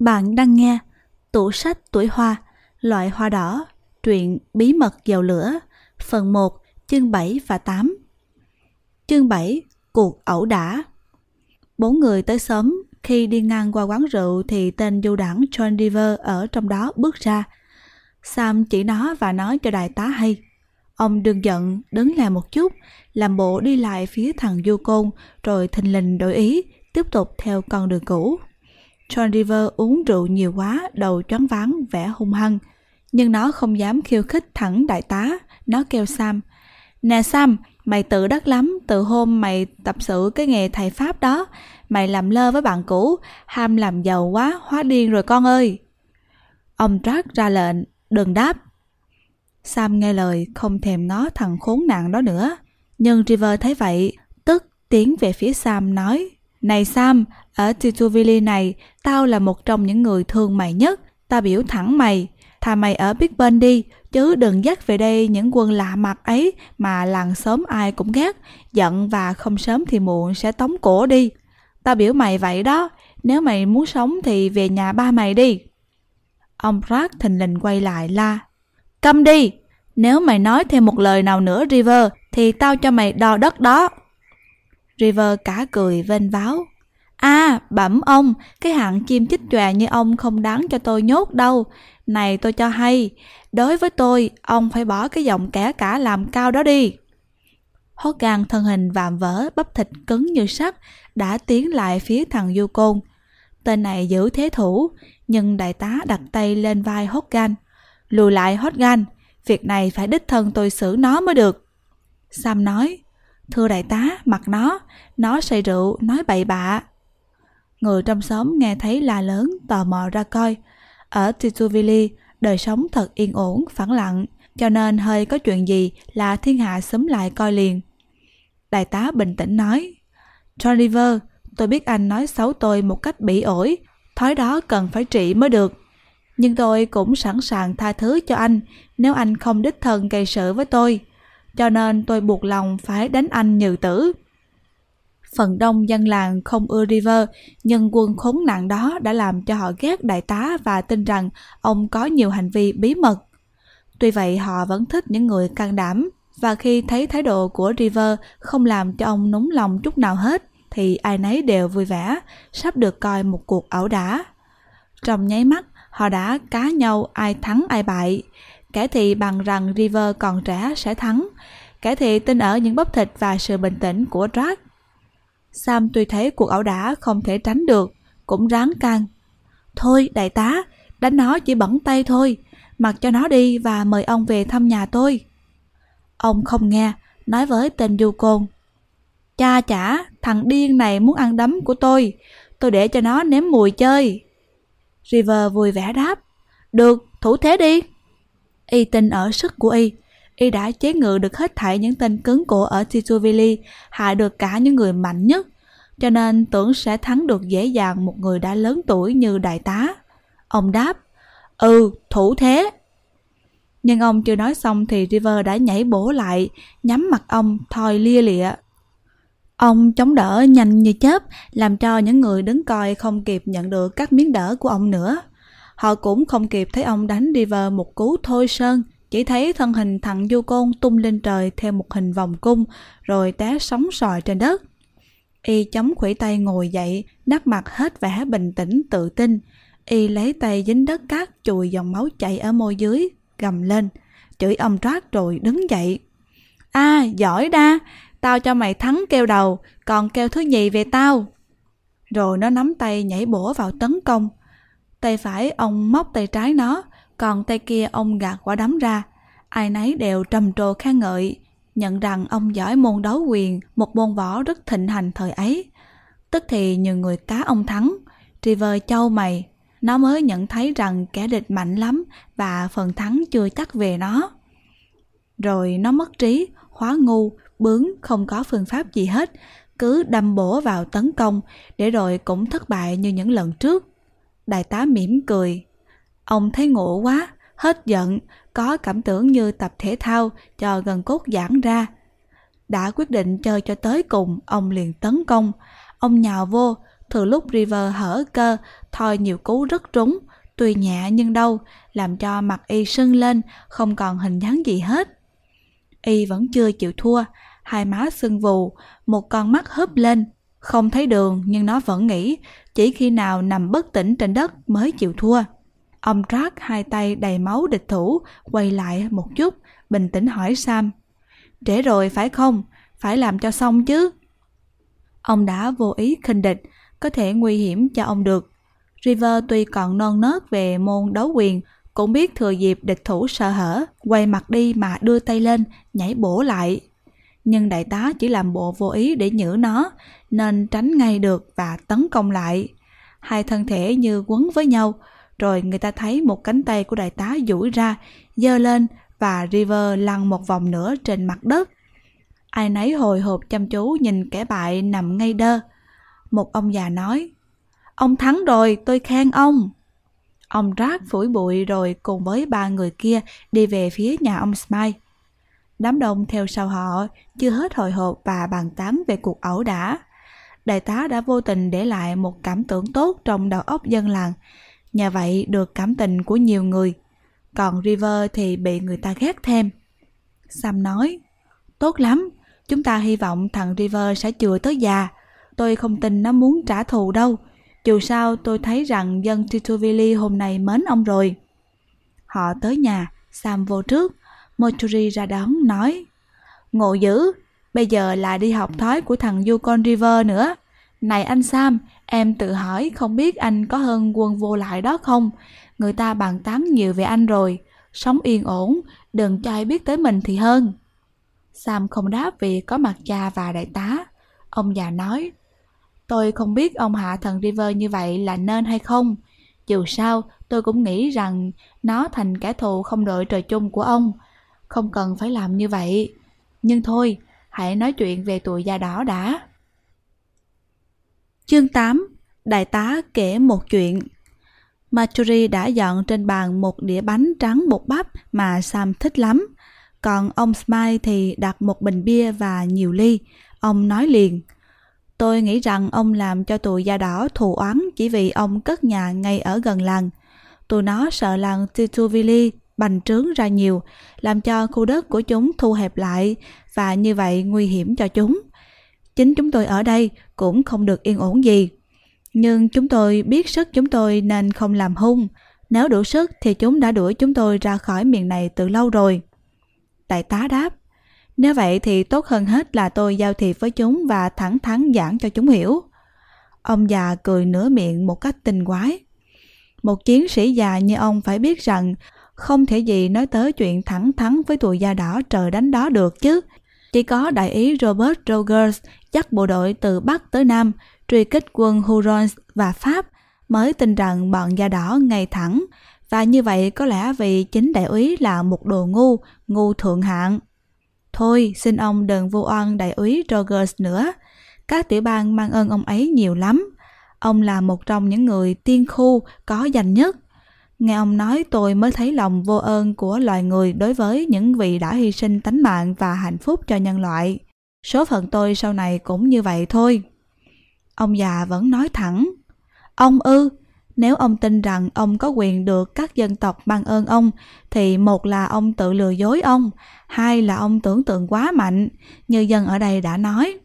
Bạn đang nghe Tủ sách tuổi hoa Loại hoa đỏ Truyện Bí mật dầu lửa Phần 1 chương 7 và 8 Chương 7 Cuộc ẩu đả. Bốn người tới sớm Khi đi ngang qua quán rượu thì tên du đảng John Deaver ở trong đó bước ra. Sam chỉ nó và nói cho đại tá hay. Ông đừng giận, đứng lại một chút, làm bộ đi lại phía thằng du côn, rồi thình lình đổi ý, tiếp tục theo con đường cũ. John River uống rượu nhiều quá, đầu choáng váng, vẻ hung hăng. Nhưng nó không dám khiêu khích thẳng đại tá, nó kêu Sam. Nè Sam, mày tự đắc lắm, từ hôm mày tập sự cái nghề thầy Pháp đó. Mày làm lơ với bạn cũ, ham làm giàu quá, hóa điên rồi con ơi. Ông Jack ra lệnh, đừng đáp. Sam nghe lời, không thèm ngó thằng khốn nạn đó nữa. Nhưng River thấy vậy, tức tiến về phía Sam nói này Sam, ở Tituvili này, tao là một trong những người thương mày nhất. Tao biểu thẳng mày, thà mày ở Big Ben đi, chứ đừng dắt về đây những quân lạ mặt ấy mà làng sớm ai cũng ghét. Giận và không sớm thì muộn sẽ tống cổ đi. Tao biểu mày vậy đó, nếu mày muốn sống thì về nhà ba mày đi. Ông Pratt thình lình quay lại la. Câm đi! Nếu mày nói thêm một lời nào nữa River thì tao cho mày đo đất đó. River cả cười vênh váo. À, bẩm ông, cái hạng chim chích chòe như ông không đáng cho tôi nhốt đâu. Này tôi cho hay, đối với tôi, ông phải bỏ cái giọng kẻ cả làm cao đó đi. Hogan thân hình vạm vỡ, bắp thịt cứng như sắt, đã tiến lại phía thằng du côn. Tên này giữ thế thủ, nhưng đại tá đặt tay lên vai Hogan. Lùi lại Hogan, việc này phải đích thân tôi xử nó mới được. Sam nói, thưa đại tá, mặt nó, nó say rượu, nói bậy bạ. Người trong xóm nghe thấy la lớn, tò mò ra coi. Ở Tituvili, đời sống thật yên ổn, phẳng lặng, cho nên hơi có chuyện gì là thiên hạ xúm lại coi liền. Đại tá bình tĩnh nói, John River, tôi biết anh nói xấu tôi một cách bỉ ổi, thói đó cần phải trị mới được. Nhưng tôi cũng sẵn sàng tha thứ cho anh nếu anh không đích thân gây sự với tôi. Cho nên tôi buộc lòng phải đánh anh như tử. Phần đông dân làng không ưa River, nhưng quân khốn nạn đó đã làm cho họ ghét đại tá và tin rằng ông có nhiều hành vi bí mật. Tuy vậy họ vẫn thích những người can đảm, và khi thấy thái độ của River không làm cho ông núng lòng chút nào hết, thì ai nấy đều vui vẻ, sắp được coi một cuộc ẩu đả. Trong nháy mắt, họ đã cá nhau ai thắng ai bại. Kẻ thì bằng rằng River còn trẻ sẽ thắng, kẻ thì tin ở những bắp thịt và sự bình tĩnh của Drake. Sam tuy thấy cuộc ẩu đả không thể tránh được, cũng ráng can. Thôi đại tá, đánh nó chỉ bẩn tay thôi, mặc cho nó đi và mời ông về thăm nhà tôi. Ông không nghe, nói với tên du côn. Cha chả, thằng điên này muốn ăn đấm của tôi, tôi để cho nó nếm mùi chơi. River vui vẻ đáp, được, thủ thế đi. Y tin ở sức của Y, Y đã chế ngự được hết thảy những tên cứng cổ ở Tituvili, hại được cả những người mạnh nhất, cho nên tưởng sẽ thắng được dễ dàng một người đã lớn tuổi như đại tá. Ông đáp, ừ, thủ thế. Nhưng ông chưa nói xong thì River đã nhảy bổ lại, nhắm mặt ông thoi lia lịa. Ông chống đỡ nhanh như chớp, làm cho những người đứng coi không kịp nhận được các miếng đỡ của ông nữa. Họ cũng không kịp thấy ông đánh River một cú thôi sơn, chỉ thấy thân hình thằng du côn tung lên trời theo một hình vòng cung, rồi té sóng sòi trên đất. Y chống khuỷu tay ngồi dậy, nắp mặt hết vẻ bình tĩnh tự tin. Y lấy tay dính đất cát chùi dòng máu chảy ở môi dưới, gầm lên, chửi ông trác rồi đứng dậy. a à, giỏi đa, tao cho mày thắng kêu đầu, còn kêu thứ nhì về tao. Rồi nó nắm tay nhảy bổ vào tấn công. Tay phải ông móc tay trái nó, còn tay kia ông gạt quả đấm ra. Ai nấy đều trầm trồ khen ngợi, nhận rằng ông giỏi môn đấu quyền, một môn võ rất thịnh hành thời ấy. Tức thì nhiều người cá ông thắng, River châu mày, nó mới nhận thấy rằng kẻ địch mạnh lắm và phần thắng chưa chắc về nó. Rồi nó mất trí, hóa ngu, bướng, không có phương pháp gì hết, cứ đâm bổ vào tấn công, để rồi cũng thất bại như những lần trước. Đại tá mỉm cười. Ông thấy ngộ quá, hết giận, có cảm tưởng như tập thể thao cho gần cốt giãn ra. Đã quyết định chơi cho tới cùng, ông liền tấn công. Ông nhào vô, Từ lúc River hở cơ, thoi nhiều cú rất trúng, tuy nhẹ nhưng đâu, làm cho mặt y sưng lên, không còn hình dáng gì hết. Y vẫn chưa chịu thua, hai má sưng vù, một con mắt hớp lên, không thấy đường nhưng nó vẫn nghĩ chỉ khi nào nằm bất tỉnh trên đất mới chịu thua. Ông Track hai tay đầy máu địch thủ, quay lại một chút, bình tĩnh hỏi Sam. Trễ rồi phải không? Phải làm cho xong chứ. Ông đã vô ý khinh địch, có thể nguy hiểm cho ông được. River tuy còn non nớt về môn đấu quyền, cũng biết thừa dịp địch thủ sợ hở, quay mặt đi mà đưa tay lên, nhảy bổ lại. Nhưng đại tá chỉ làm bộ vô ý để nhử nó, nên tránh ngay được và tấn công lại. Hai thân thể như quấn với nhau, rồi người ta thấy một cánh tay của đại tá duỗi ra, giơ lên và River lăn một vòng nữa trên mặt đất. Ai nấy hồi hộp chăm chú nhìn kẻ bại nằm ngay đơ. Một ông già nói, Ông thắng rồi, tôi khen ông. Ông rác phủi bụi rồi cùng với ba người kia đi về phía nhà ông Smile. Đám đông theo sau họ chưa hết hồi hộp và bàn tán về cuộc ẩu đả. Đại tá đã vô tình để lại một cảm tưởng tốt trong đầu óc dân làng, nhờ vậy được cảm tình của nhiều người. Còn River thì bị người ta ghét thêm. Sam nói, tốt lắm, chúng ta hy vọng thằng River sẽ chừa tới già. Tôi không tin nó muốn trả thù đâu. Dù sao tôi thấy rằng dân Titovili hôm nay mến ông rồi. Họ tới nhà, Sam vô trước, Mochuri ra đón nói Ngộ dữ, bây giờ là đi học thói của thằng Yukon River nữa. Này anh Sam, em tự hỏi không biết anh có hơn quân vô lại đó không? Người ta bàn tán nhiều về anh rồi. Sống yên ổn, đừng cho ai biết tới mình thì hơn. Sam không đáp vì có mặt cha và đại tá. Ông già nói, tôi không biết ông hạ thần River như vậy là nên hay không. Dù sao, tôi cũng nghĩ rằng nó thành kẻ thù không đội trời chung của ông. Không cần phải làm như vậy. Nhưng thôi, hãy nói chuyện về tuổi da đỏ đã. Chương 8 Đại tá kể một chuyện Marjorie đã dọn trên bàn một đĩa bánh trắng bột bắp mà Sam thích lắm. Còn ông Smile thì đặt một bình bia và nhiều ly. Ông nói liền. Tôi nghĩ rằng ông làm cho tụi da đỏ thù oán chỉ vì ông cất nhà ngay ở gần làng. Tụi nó sợ làng Tituvili bành trướng ra nhiều, làm cho khu đất của chúng thu hẹp lại và như vậy nguy hiểm cho chúng. Chính chúng tôi ở đây cũng không được yên ổn gì. Nhưng chúng tôi biết sức chúng tôi nên không làm hung. Nếu đủ sức thì chúng đã đuổi chúng tôi ra khỏi miền này từ lâu rồi. Đại tá đáp, nếu vậy thì tốt hơn hết là tôi giao thiệp với chúng và thẳng thắn giảng cho chúng hiểu. Ông già cười nửa miệng một cách tinh quái. Một chiến sĩ già như ông phải biết rằng không thể gì nói tới chuyện thẳng thắn với tụi da đỏ trời đánh đó được chứ. Chỉ có đại ý Robert Rogers dắt bộ đội từ Bắc tới Nam truy kích quân Hurons và Pháp mới tin rằng bọn da đỏ ngay thẳng và như vậy có lẽ vì chính đại úy là một đồ ngu, ngu thượng hạng. Thôi, xin ông đừng vô oan đại úy Rogers nữa. Các tiểu bang mang ơn ông ấy nhiều lắm. Ông là một trong những người tiên khu có danh nhất. Nghe ông nói tôi mới thấy lòng vô ơn của loài người đối với những vị đã hy sinh tánh mạng và hạnh phúc cho nhân loại. Số phận tôi sau này cũng như vậy thôi. Ông già vẫn nói thẳng. Ông ư, nếu ông tin rằng ông có quyền được các dân tộc ban ơn ông, thì một là ông tự lừa dối ông, hai là ông tưởng tượng quá mạnh, như dân ở đây đã nói.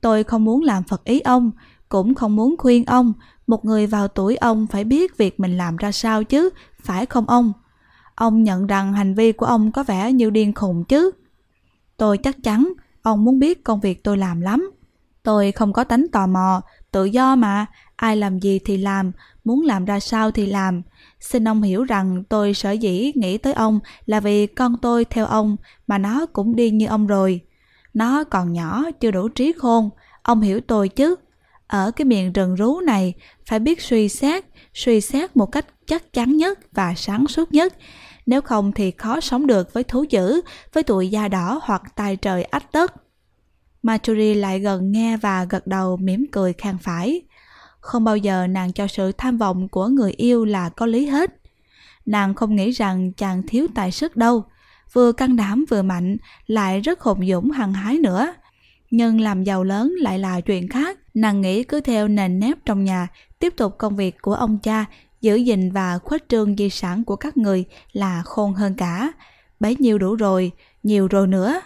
Tôi không muốn làm phật ý ông, cũng không muốn khuyên ông, một người vào tuổi ông phải biết việc mình làm ra sao chứ, phải không ông? Ông nhận rằng hành vi của ông có vẻ như điên khùng chứ. Tôi chắc chắn ông muốn biết công việc tôi làm lắm. Tôi không có tánh tò mò, tự do mà, ai làm gì thì làm, muốn làm ra sao thì làm. Xin ông hiểu rằng tôi sở dĩ nghĩ tới ông là vì con tôi theo ông mà nó cũng đi như ông rồi. Nó còn nhỏ, chưa đủ trí khôn, ông hiểu tôi chứ. Ở cái miền rừng rú này phải biết suy xét, suy xét một cách chắc chắn nhất và sáng suốt nhất. Nếu không thì khó sống được với thú dữ, với tụi da đỏ hoặc tài trời ách tất. Marjorie lại gần nghe và gật đầu mỉm cười khang phải. Không bao giờ nàng cho sự tham vọng của người yêu là có lý hết. Nàng không nghĩ rằng chàng thiếu tài sức đâu, vừa can đảm vừa mạnh, lại rất hùng dũng hăng hái nữa. Nhưng làm giàu lớn lại là chuyện khác. Nàng nghĩ cứ theo nền nếp trong nhà, tiếp tục công việc của ông cha, giữ gìn và khuếch trương di sản của các người là khôn hơn cả. Bấy nhiêu đủ rồi, nhiều rồi nữa.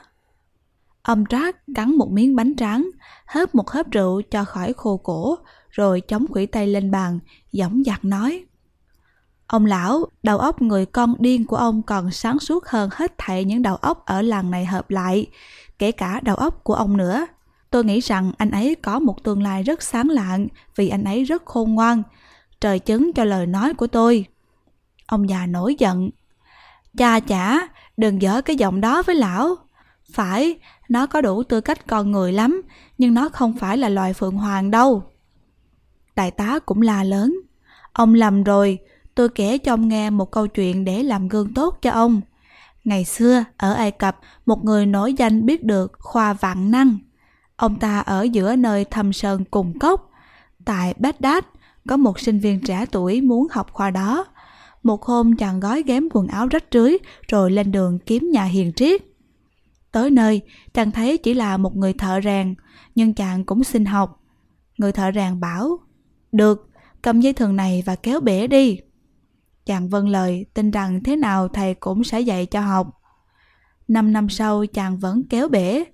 Ông Trác cắn một miếng bánh tráng, hớp một hớp rượu cho khỏi khô cổ, rồi chống quỷ tay lên bàn, giọng giặt nói. Ông lão, đầu óc người con điên của ông còn sáng suốt hơn hết thảy những đầu óc ở làng này hợp lại, kể cả đầu óc của ông nữa. Tôi nghĩ rằng anh ấy có một tương lai rất sáng lạng vì anh ấy rất khôn ngoan. Trời chứng cho lời nói của tôi. Ông già nổi giận. Cha chả, đừng dở cái giọng đó với lão. Phải, nó có đủ tư cách con người lắm, nhưng nó không phải là loài phượng hoàng đâu. Đại tá cũng la lớn. Ông lầm rồi, tôi kể cho ông nghe một câu chuyện để làm gương tốt cho ông. Ngày xưa, ở Ai Cập, một người nổi danh biết được khoa vạn năng. Ông ta ở giữa nơi thâm sơn cùng cốc. Tại Baghdad, có một sinh viên trẻ tuổi muốn học khoa đó. Một hôm chàng gói ghém quần áo rách rưới rồi lên đường kiếm nhà hiền triết. Tới nơi, chàng thấy chỉ là một người thợ rèn, nhưng chàng cũng xin học. Người thợ rèn bảo, được, cầm dây thừng này và kéo bể đi. Chàng vâng lời, tin rằng thế nào thầy cũng sẽ dạy cho học. Năm năm sau chàng vẫn kéo bể.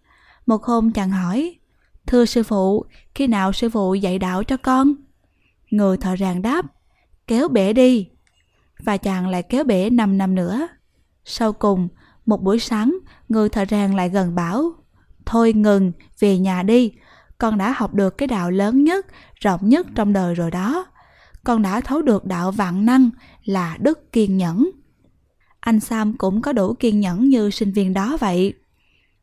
Một hôm chàng hỏi, Thưa sư phụ, khi nào sư phụ dạy đạo cho con? Người thợ rèn đáp, kéo bể đi. Và chàng lại kéo bể 5 năm nữa. Sau cùng, một buổi sáng, người thợ rèn lại gần bảo, Thôi ngừng, về nhà đi, con đã học được cái đạo lớn nhất, rộng nhất trong đời rồi đó. Con đã thấu được đạo vạn năng là đức kiên nhẫn. Anh Sam cũng có đủ kiên nhẫn như sinh viên đó vậy.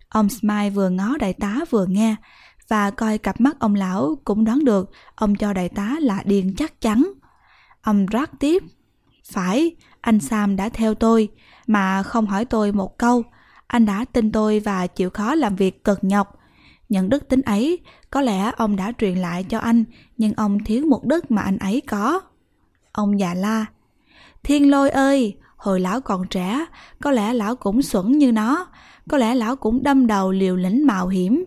Ông Smile vừa ngó đại tá vừa nghe, và coi cặp mắt ông lão cũng đoán được ông cho đại tá là điên chắc chắn. Ông rắc tiếp. Phải, anh Sam đã theo tôi, mà không hỏi tôi một câu. Anh đã tin tôi và chịu khó làm việc cực nhọc. Những đức tính ấy, có lẽ ông đã truyền lại cho anh, nhưng ông thiếu một đức mà anh ấy có. Ông già la. Thiên lôi ơi, hồi lão còn trẻ, có lẽ lão cũng xuẩn như nó, có lẽ lão cũng đâm đầu liều lĩnh mạo hiểm,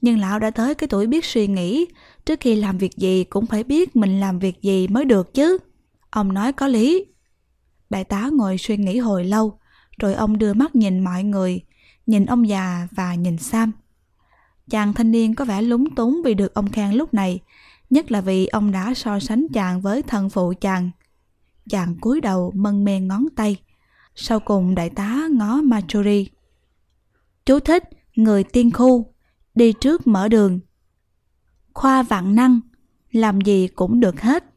nhưng lão đã tới cái tuổi biết suy nghĩ, trước khi làm việc gì cũng phải biết mình làm việc gì mới được chứ. Ông nói có lý. Đại tá ngồi suy nghĩ hồi lâu, rồi ông đưa mắt nhìn mọi người, nhìn ông già và nhìn Sam. Chàng thanh niên có vẻ lúng túng vì được ông khen lúc này, nhất là vì ông đã so sánh chàng với thân phụ chàng. Chàng cúi đầu mân mê ngón tay. Sau cùng đại tá ngó Machuri. Chú thích, người tiên khu, đi trước mở đường. Khoa vạn năng, làm gì cũng được hết.